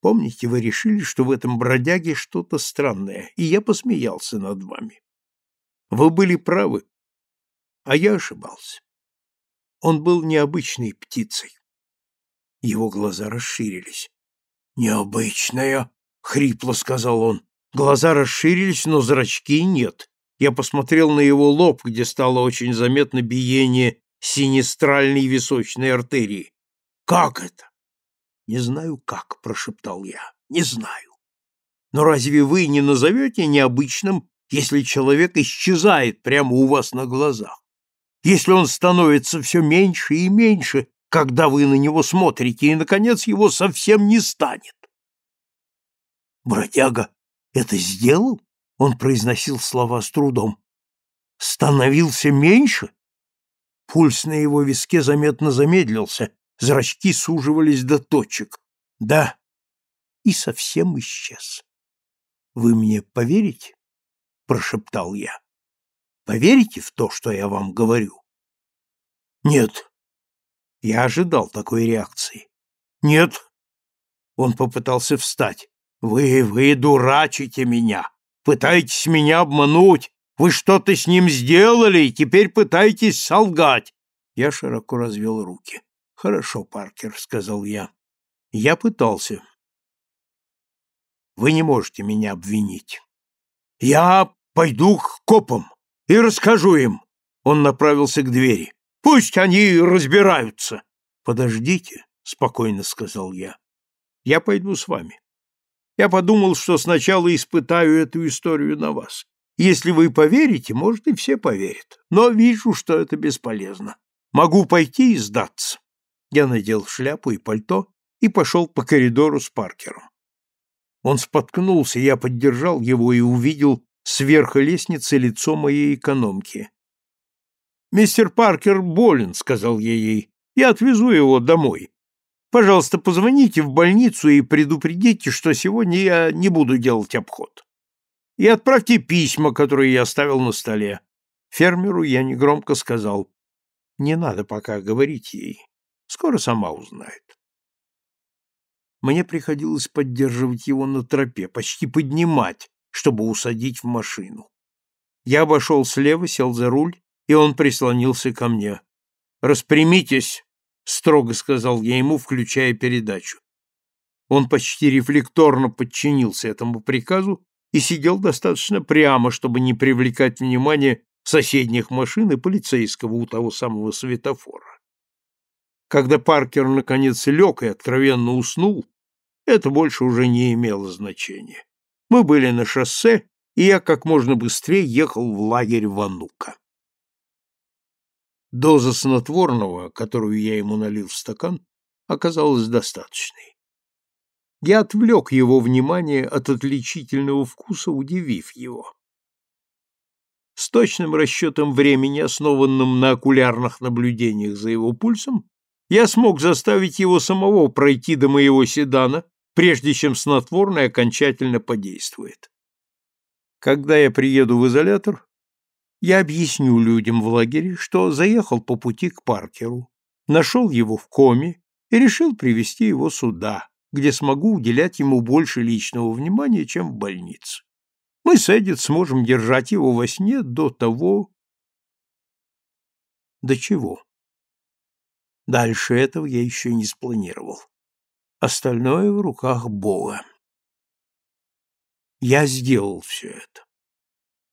«Помните, вы решили, что в этом бродяге что-то странное, и я посмеялся над вами. Вы были правы, а я ошибался. Он был необычной птицей. Его глаза расширились. «Необычная!» — хрипло сказал он. Глаза расширились, но зрачки нет. Я посмотрел на его лоб, где стало очень заметно биение синестральной височной артерии. «Как это?» «Не знаю, как», — прошептал я. «Не знаю. Но разве вы не назовете необычным, если человек исчезает прямо у вас на глазах? если он становится все меньше и меньше, когда вы на него смотрите, и, наконец, его совсем не станет. Бродяга это сделал? Он произносил слова с трудом. Становился меньше? Пульс на его виске заметно замедлился, зрачки суживались до точек. Да, и совсем исчез. Вы мне поверите? прошептал я. Поверите в то, что я вам говорю? Нет. Я ожидал такой реакции. Нет. Он попытался встать. Вы, вы дурачите меня. Пытаетесь меня обмануть. Вы что-то с ним сделали и теперь пытаетесь солгать. Я широко развел руки. Хорошо, Паркер, сказал я. Я пытался. Вы не можете меня обвинить. Я пойду к копам и расскажу им. Он направился к двери. Пусть они разбираются. Подождите, спокойно сказал я. Я пойду с вами. Я подумал, что сначала испытаю эту историю на вас. Если вы поверите, может, и все поверят. Но вижу, что это бесполезно. Могу пойти и сдаться. Я надел шляпу и пальто и пошел по коридору с Паркером. Он споткнулся, я поддержал его и увидел сверху лестницы лицо моей экономки. «Мистер Паркер болен», — сказал я ей. «Я отвезу его домой. Пожалуйста, позвоните в больницу и предупредите, что сегодня я не буду делать обход. И отправьте письма, которые я оставил на столе. Фермеру я негромко сказал, не надо пока говорить ей, скоро сама узнает. Мне приходилось поддерживать его на тропе, почти поднимать, чтобы усадить в машину. Я обошел слева, сел за руль, и он прислонился ко мне. «Распрямитесь!» — строго сказал я ему, включая передачу. Он почти рефлекторно подчинился этому приказу и сидел достаточно прямо, чтобы не привлекать внимание соседних машин и полицейского у того самого светофора. Когда Паркер наконец лег и откровенно уснул, это больше уже не имело значения. Мы были на шоссе, и я как можно быстрее ехал в лагерь Ванука. Доза снотворного, которую я ему налил в стакан, оказалась достаточной. Я отвлек его внимание от отличительного вкуса, удивив его. С точным расчетом времени, основанным на окулярных наблюдениях за его пульсом, я смог заставить его самого пройти до моего седана прежде чем снотворное окончательно подействует. Когда я приеду в изолятор, я объясню людям в лагере, что заехал по пути к Паркеру, нашел его в коме и решил привести его сюда, где смогу уделять ему больше личного внимания, чем в больнице. Мы с Эдит сможем держать его во сне до того... До чего? Дальше этого я еще не спланировал. Остальное в руках Бога. Я сделал все это.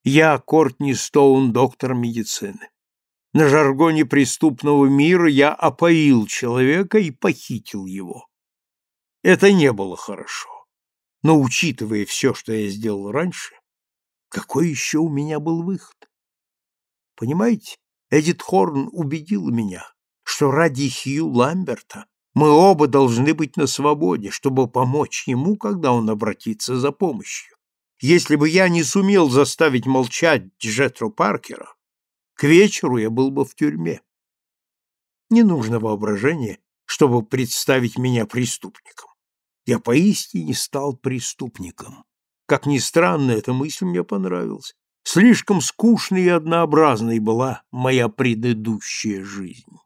Я Кортни Стоун, доктор медицины. На жаргоне преступного мира я опоил человека и похитил его. Это не было хорошо. Но, учитывая все, что я сделал раньше, какой еще у меня был выход? Понимаете, Эдит Хорн убедила меня, что ради Хью Ламберта мы оба должны быть на свободе, чтобы помочь ему, когда он обратится за помощью. Если бы я не сумел заставить молчать Джетру Паркера, к вечеру я был бы в тюрьме. Не нужно воображения, чтобы представить меня преступником. Я поистине стал преступником. Как ни странно, эта мысль мне понравилась. Слишком скучной и однообразной была моя предыдущая жизнь.